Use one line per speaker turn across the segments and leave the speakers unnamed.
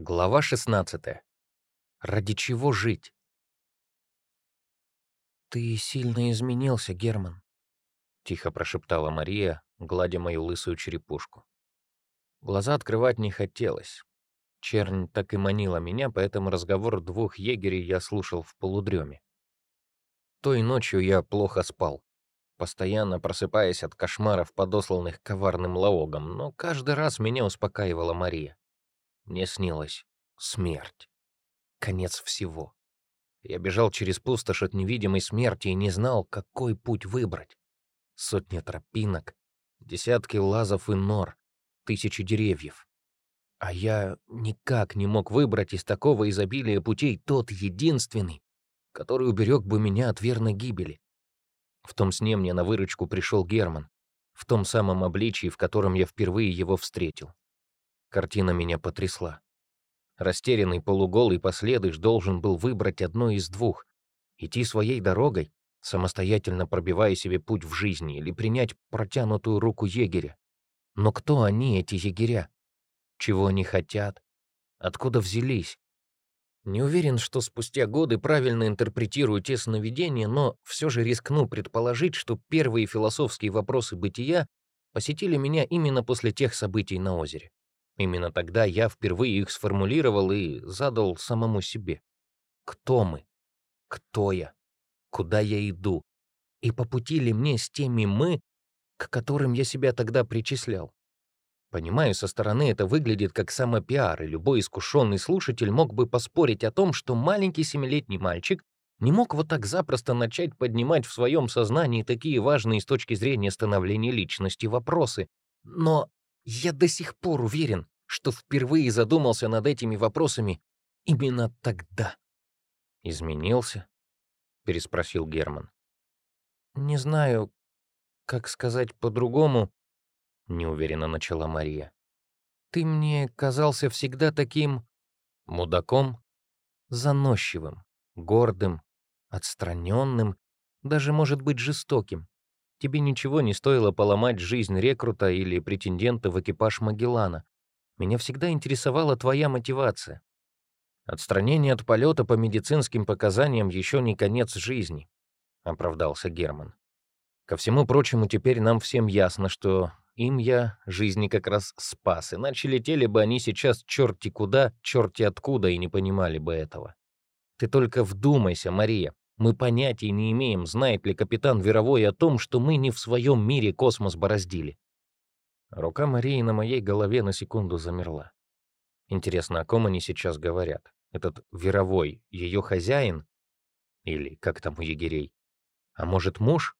Глава 16. Ради чего жить?
«Ты сильно изменился, Герман», —
тихо прошептала Мария, гладя мою лысую черепушку. Глаза открывать не хотелось. Чернь так и манила меня, поэтому разговор двух егерей я слушал в полудреме. Той ночью я плохо спал, постоянно просыпаясь от кошмаров, подосланных коварным лаогом, но каждый раз меня успокаивала Мария. Мне снилась смерть. Конец всего. Я бежал через пустошь от невидимой смерти и не знал, какой путь выбрать. Сотни тропинок, десятки лазов и нор, тысячи деревьев. А я никак не мог выбрать из такого изобилия путей тот единственный, который уберег бы меня от верной гибели. В том сне мне на выручку пришел Герман, в том самом обличии, в котором я впервые его встретил. Картина меня потрясла. Растерянный полуголый последыш должен был выбрать одно из двух — идти своей дорогой, самостоятельно пробивая себе путь в жизни, или принять протянутую руку егеря. Но кто они, эти егеря? Чего они хотят? Откуда взялись? Не уверен, что спустя годы правильно интерпретирую те сновидения, но все же рискну предположить, что первые философские вопросы бытия посетили меня именно после тех событий на озере. Именно тогда я впервые их сформулировал и задал самому себе. Кто мы? Кто я? Куда я иду? И по пути ли мне с теми «мы», к которым я себя тогда причислял? Понимаю, со стороны это выглядит как самопиар, и любой искушенный слушатель мог бы поспорить о том, что маленький семилетний мальчик не мог вот так запросто начать поднимать в своем сознании такие важные с точки зрения становления личности вопросы. Но я до сих пор уверен, что впервые задумался над этими вопросами именно тогда. «Изменился?» — переспросил Герман.
«Не знаю, как сказать по-другому», —
неуверенно начала Мария.
«Ты мне казался всегда таким...»
«Мудаком?»
«Заносчивым, гордым, отстраненным, даже, может быть, жестоким. Тебе ничего не стоило поломать жизнь рекрута или претендента в экипаж Магеллана. Меня всегда интересовала твоя мотивация.
Отстранение от полета по медицинским показаниям еще не конец жизни, оправдался Герман. Ко всему прочему, теперь нам всем ясно, что им я жизни как раз спас, иначе летели бы они сейчас черти куда, черти откуда, и не понимали бы этого. Ты только вдумайся, Мария. Мы понятия не имеем, знает ли капитан Веровой о том, что мы не в своем мире космос бороздили. Рука Марии на моей голове на секунду замерла. Интересно, о ком они сейчас говорят? Этот Веровой, ее хозяин? Или как там у егерей? А может, муж?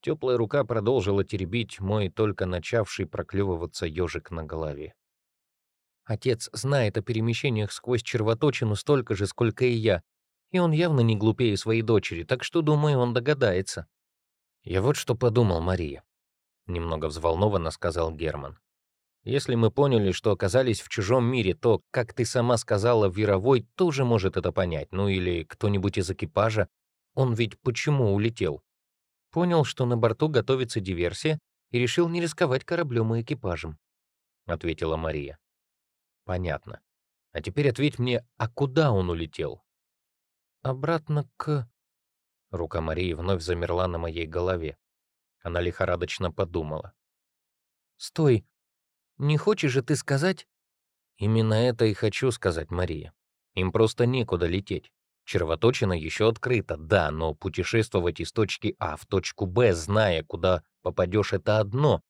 Теплая рука продолжила теребить мой только начавший проклевываться ежик на голове.
Отец знает о перемещениях сквозь червоточину столько же, сколько и я, и он явно не глупее своей дочери, так что, думаю, он догадается.
Я вот что подумал, Мария. Немного взволнованно сказал Герман. Если мы поняли, что оказались в чужом мире, то, как ты сама сказала, Вировой тоже может это понять, ну или кто-нибудь из экипажа. Он ведь почему улетел?
Понял, что на борту готовится диверсия, и решил не рисковать кораблем и экипажем, —
ответила Мария. Понятно. А теперь ответь мне, а куда он улетел?
Обратно к...»
Рука Марии вновь замерла на моей голове. Она лихорадочно подумала.
«Стой! Не хочешь же ты сказать...»
«Именно это и хочу сказать, Мария. Им просто некуда лететь. Червоточина еще открыта, да, но путешествовать из точки А в точку Б, зная, куда попадешь, это одно,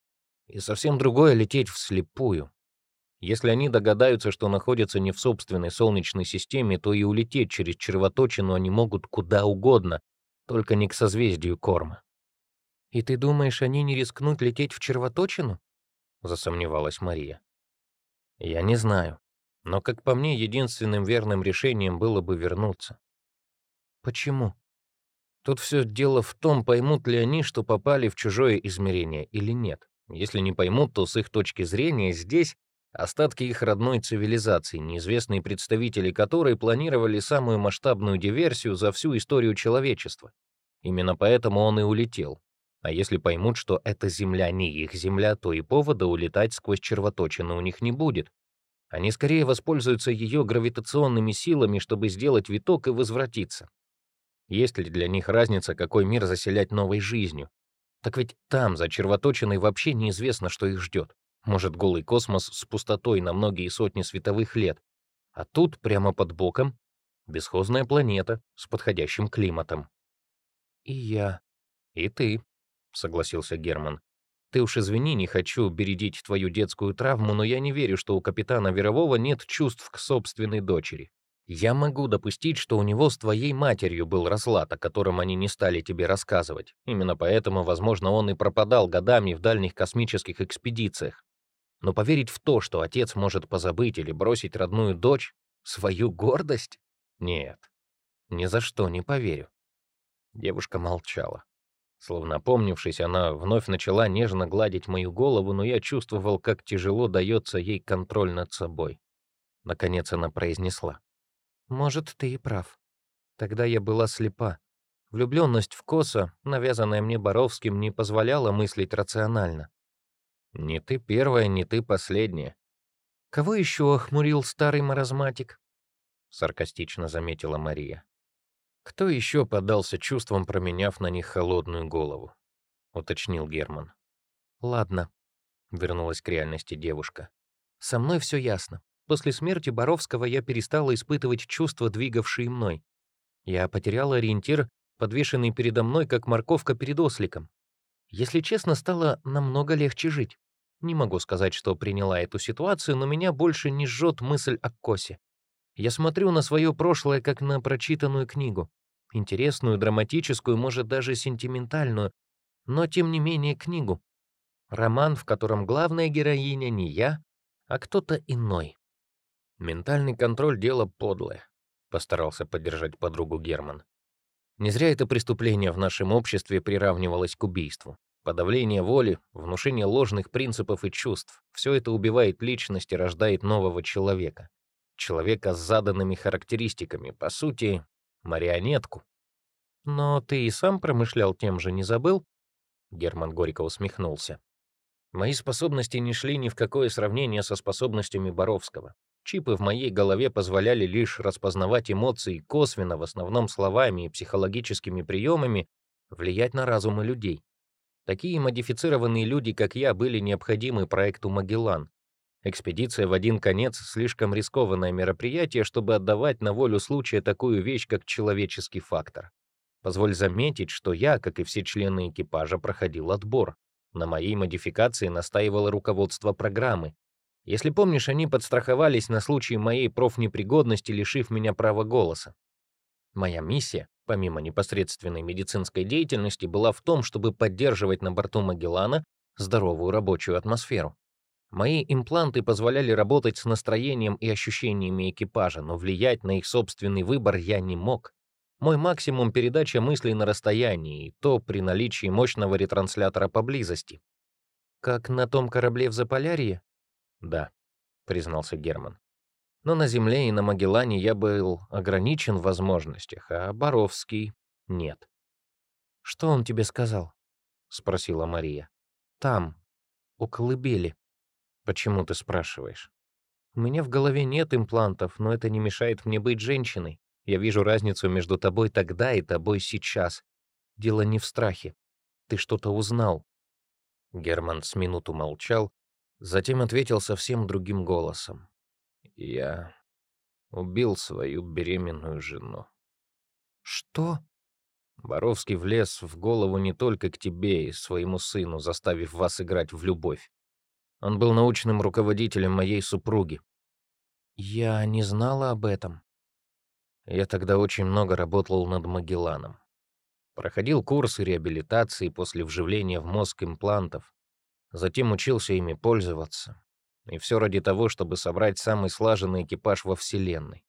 и совсем другое — лететь вслепую. Если они догадаются, что находятся не в собственной Солнечной системе, то и улететь через червоточину они могут куда угодно, только не к созвездию Корма.
«И ты думаешь, они не рискнут лететь в червоточину?»
— засомневалась Мария. «Я не знаю. Но, как по мне, единственным верным решением было бы вернуться».
«Почему?»
Тут все дело в том, поймут ли они, что попали в чужое измерение или нет. Если не поймут, то с их точки зрения здесь Остатки их родной цивилизации, неизвестные представители которой планировали самую масштабную диверсию за всю историю человечества. Именно поэтому он и улетел. А если поймут, что эта земля не их земля, то и повода улетать сквозь червоточины у них не будет. Они скорее воспользуются ее гравитационными силами, чтобы сделать виток и возвратиться. Есть ли для них разница, какой мир заселять новой жизнью? Так ведь там, за червоточиной, вообще неизвестно, что их ждет. Может, голый космос с пустотой на многие сотни световых лет. А тут, прямо под боком, бесхозная планета с подходящим климатом.
«И я».
«И ты», — согласился Герман. «Ты уж извини, не хочу бередить твою детскую травму, но я не верю, что у капитана Верового нет чувств к собственной дочери. Я могу допустить, что у него с твоей матерью был разлад, о котором они не стали тебе рассказывать. Именно поэтому, возможно, он и пропадал годами в дальних космических экспедициях. Но поверить в то, что отец может позабыть или бросить родную дочь, свою гордость? Нет, ни за что не поверю. Девушка молчала. Словно опомнившись, она вновь начала нежно гладить мою голову, но я чувствовал, как тяжело дается ей контроль над собой. Наконец она произнесла.
Может, ты и прав. Тогда я была слепа. Влюбленность в Коса, навязанная мне Боровским, не позволяла мыслить рационально.
Не ты первая, не ты последняя.
Кого еще охмурил старый маразматик?
Саркастично заметила Мария. Кто еще поддался чувствам, променяв на них холодную голову? Уточнил Герман.
Ладно, вернулась к реальности девушка. Со мной все ясно. После смерти Боровского я перестала испытывать чувства, двигавшие мной. Я потеряла ориентир, подвешенный передо мной, как морковка перед осликом. Если честно, стало намного легче жить. Не могу сказать, что приняла эту ситуацию, но меня больше не жжет мысль о Косе. Я смотрю на свое прошлое как на прочитанную книгу. Интересную, драматическую, может, даже сентиментальную, но, тем не менее, книгу. Роман, в котором главная героиня не я, а кто-то иной.
Ментальный контроль — дело подлое, — постарался поддержать подругу Герман. Не зря это преступление в нашем обществе приравнивалось к убийству. Подавление воли, внушение ложных принципов и чувств — все это убивает личность и рождает нового человека. Человека с заданными характеристиками, по сути, марионетку.
«Но ты и сам промышлял тем же, не забыл?»
Герман горько усмехнулся. Мои способности не шли ни в какое сравнение со способностями Боровского. Чипы в моей голове позволяли лишь распознавать эмоции косвенно, в основном словами и психологическими приемами, влиять на разумы людей. Такие модифицированные люди, как я, были необходимы проекту «Магеллан». Экспедиция в один конец — слишком рискованное мероприятие, чтобы отдавать на волю случая такую вещь, как человеческий фактор. Позволь заметить, что я, как и все члены экипажа, проходил отбор. На моей модификации настаивало руководство программы, если помнишь, они подстраховались на случай моей профнепригодности, лишив меня права голоса. Моя миссия, помимо непосредственной медицинской деятельности, была в том, чтобы поддерживать на борту Магеллана здоровую рабочую атмосферу. Мои импланты позволяли работать с настроением и ощущениями экипажа, но влиять на их собственный выбор я не мог. Мой максимум — передача мыслей на расстоянии, и то при наличии мощного ретранслятора поблизости.
Как на том корабле в Заполярье?
«Да», — признался Герман. «Но на Земле и на Магеллане я был ограничен в возможностях, а Боровский — нет».
«Что он тебе сказал?»
— спросила Мария.
«Там, у колыбели».
«Почему ты спрашиваешь?»
«У меня в голове нет имплантов, но это не мешает мне быть женщиной. Я вижу разницу между тобой тогда и тобой сейчас. Дело не в страхе. Ты что-то узнал».
Герман с минуту молчал, Затем ответил совсем другим голосом. «Я убил свою беременную жену».
«Что?»
Боровский влез в голову не только к тебе и своему сыну, заставив вас играть в любовь. Он был научным руководителем моей супруги.
Я не знала об этом.
Я тогда очень много работал над Магелланом. Проходил курсы реабилитации после вживления в мозг имплантов. Затем учился ими пользоваться. И все ради того, чтобы собрать самый слаженный экипаж во Вселенной.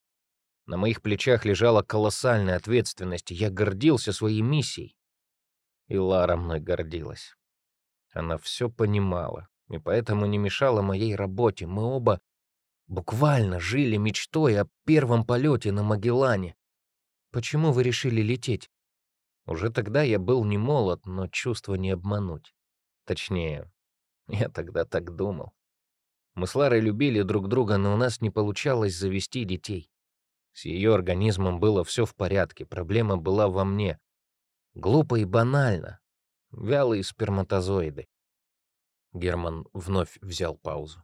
На моих плечах лежала колоссальная ответственность, я гордился своей миссией. И Лара мной гордилась. Она все понимала, и поэтому не мешала моей работе. Мы оба буквально жили мечтой о первом полете на Магеллане.
Почему вы решили лететь?
Уже тогда я был не молод, но чувство не обмануть. Точнее, Я тогда так думал. Мы с Ларой любили друг друга, но у нас не получалось завести детей. С ее организмом было все в порядке, проблема была во мне. Глупо и банально. Вялые сперматозоиды. Герман вновь взял паузу.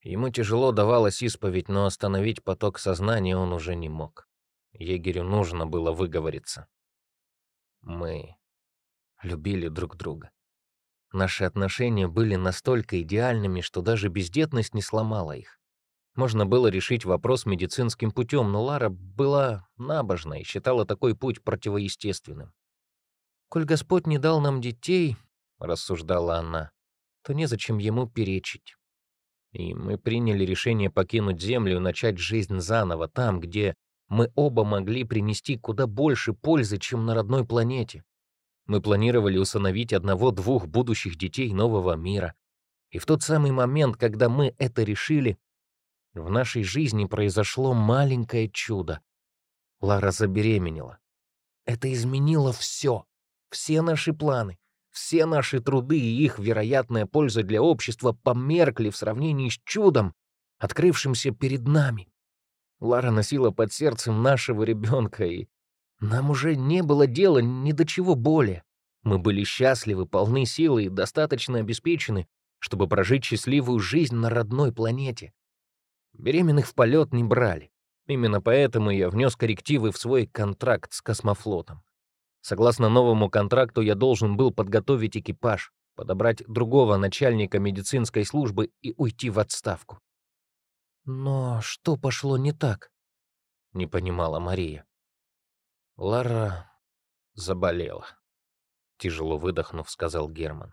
Ему тяжело давалась исповедь, но остановить поток сознания он уже не мог. Егерю нужно было выговориться. Мы любили друг друга. Наши отношения были настолько идеальными, что даже бездетность не сломала их. Можно было решить вопрос медицинским путем, но Лара была набожна и считала такой путь противоестественным. «Коль Господь не дал нам детей», — рассуждала она, — «то незачем ему перечить». И мы приняли решение покинуть Землю и начать жизнь заново, там, где мы оба могли принести куда больше пользы, чем на родной планете. Мы планировали усыновить одного-двух будущих детей нового мира. И в тот самый момент, когда мы это решили, в нашей жизни произошло маленькое чудо. Лара забеременела. Это изменило все. Все наши планы, все наши труды и их вероятная польза для общества померкли в сравнении с чудом, открывшимся перед нами. Лара носила под сердцем нашего ребенка, и нам уже не было дела ни до чего более. Мы были счастливы, полны силы и достаточно обеспечены, чтобы прожить счастливую жизнь на родной планете. Беременных в полет не брали. Именно поэтому я внес коррективы в свой контракт с космофлотом. Согласно новому контракту, я должен был подготовить экипаж, подобрать другого начальника медицинской службы и уйти в отставку. «Но что пошло не так?» — не понимала Мария. Лара заболела. Тяжело выдохнув, сказал Герман.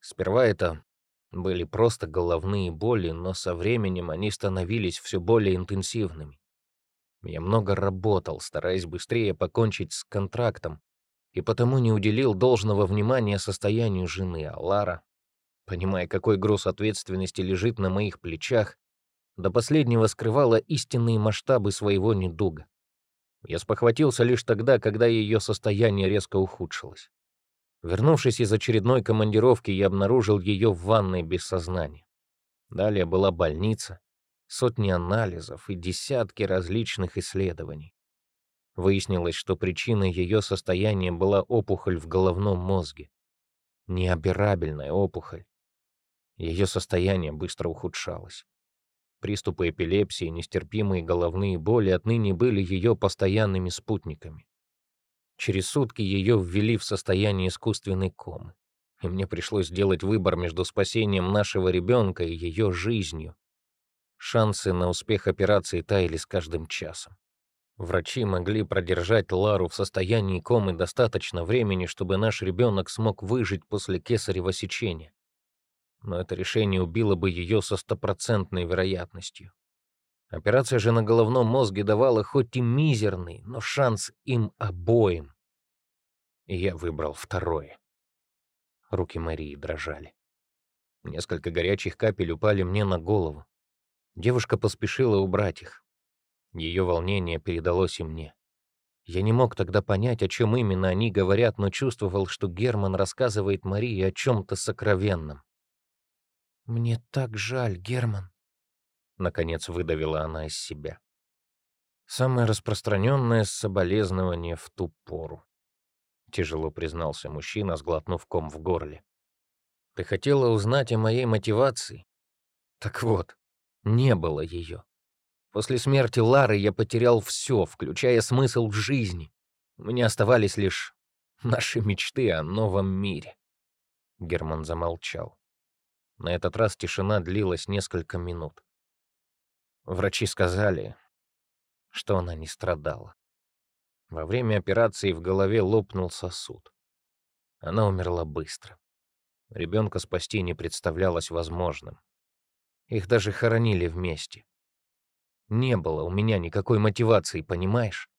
Сперва это были просто головные боли, но со временем они становились все более интенсивными. Я много работал, стараясь быстрее покончить с контрактом, и потому не уделил должного внимания состоянию жены, а Лара, понимая, какой груз ответственности лежит на моих плечах, до последнего скрывала истинные масштабы своего недуга. Я спохватился лишь тогда, когда ее состояние резко ухудшилось. Вернувшись из очередной командировки, я обнаружил ее в ванной без сознания. Далее была больница, сотни анализов и десятки различных исследований. Выяснилось, что причиной ее состояния была опухоль в головном мозге. Необирабельная опухоль. Ее состояние быстро ухудшалось. Приступы эпилепсии, нестерпимые головные боли отныне были ее постоянными спутниками. Через сутки ее ввели в состояние искусственной комы, и мне пришлось сделать выбор между спасением нашего ребенка и ее жизнью. Шансы на успех операции таяли с каждым часом. Врачи могли продержать Лару в состоянии комы достаточно времени, чтобы наш ребенок смог выжить после кесарева сечения но это решение убило бы ее со стопроцентной вероятностью. Операция же на головном мозге давала хоть и мизерный, но шанс им обоим. И я выбрал второе. Руки Марии дрожали. Несколько горячих капель упали мне на голову. Девушка поспешила убрать их. Ее волнение передалось и мне. Я не мог тогда понять, о чем именно они говорят, но чувствовал, что Герман рассказывает Марии о чем-то сокровенном. «Мне так жаль, Герман», — наконец выдавила она из себя. Самое распространенное соболезнование в ту пору. Тяжело признался мужчина, сглотнув ком в горле. Ты хотела узнать о моей мотивации? Так вот, не было ее. После смерти Лары я потерял все, включая смысл жизни. У меня оставались лишь наши мечты о новом мире. Герман замолчал. На этот раз тишина длилась несколько минут. Врачи сказали, что она не страдала. Во время операции в голове лопнул сосуд. Она умерла быстро. Ребенка спасти не представлялось возможным. Их даже хоронили вместе. Не было у меня никакой мотивации, понимаешь?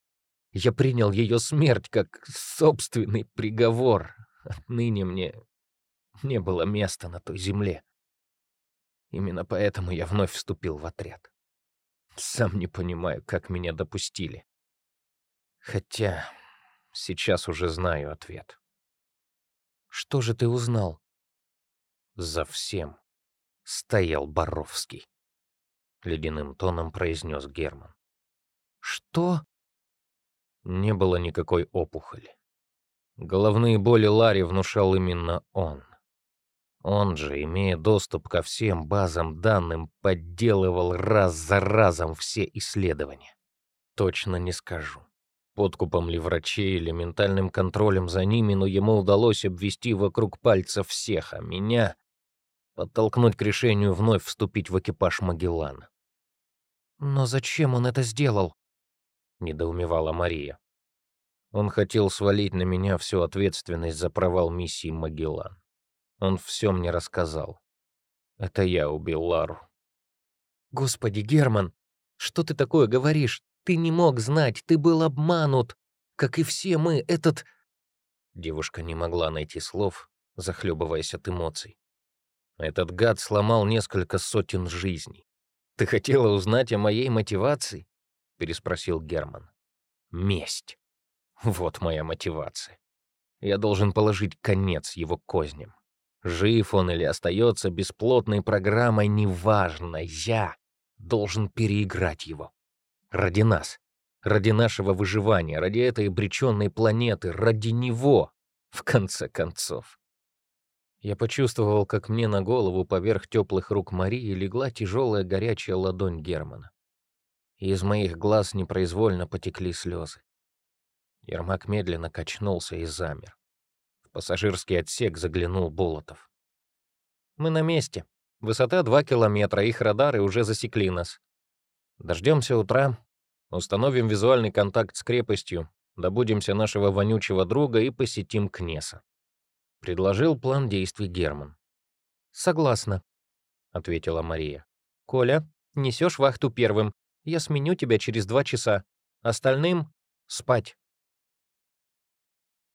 Я принял ее смерть как собственный приговор. Отныне мне не было места на той земле. Именно поэтому я вновь вступил в отряд. Сам не понимаю, как меня допустили. Хотя сейчас уже знаю ответ. Что же ты узнал? За всем стоял Боровский. Ледяным тоном произнес Герман.
«Что?»
Не было никакой опухоли. Головные боли Ларри внушал именно он. Он же, имея доступ ко всем базам данным, подделывал раз за разом все исследования. Точно не скажу. Подкупом ли врачей или ментальным контролем за ними, но ему удалось обвести вокруг пальца всех, а меня подтолкнуть к решению вновь вступить в экипаж Магеллана.
«Но зачем он это сделал?»
— недоумевала Мария. Он хотел свалить на меня всю ответственность за провал миссии Магеллан. Он все мне рассказал. Это я убил Лару.
Господи, Герман, что ты такое говоришь? Ты не мог знать, ты был обманут, как и все мы, этот...»
Девушка не могла найти слов, захлебываясь от эмоций. Этот гад сломал несколько сотен жизней. «Ты хотела узнать о моей мотивации?» — переспросил Герман. «Месть. Вот моя мотивация. Я должен положить конец его козням. Жив он или остается бесплотной программой, неважно. Я должен переиграть его. Ради нас. Ради нашего выживания, ради этой обреченной планеты, ради него, в конце концов. Я почувствовал, как мне на голову поверх теплых рук Марии легла тяжелая горячая ладонь Германа. И из моих глаз непроизвольно потекли слезы. Ермак медленно качнулся и замер. Пассажирский отсек заглянул Болотов. «Мы на месте. Высота 2 километра, их радары уже засекли нас. Дождемся утра, установим визуальный контакт с крепостью, добудемся нашего вонючего друга и посетим Кнеса». Предложил план действий Герман.
«Согласна», — ответила Мария. «Коля, несешь вахту первым. Я сменю тебя через два часа. Остальным — спать».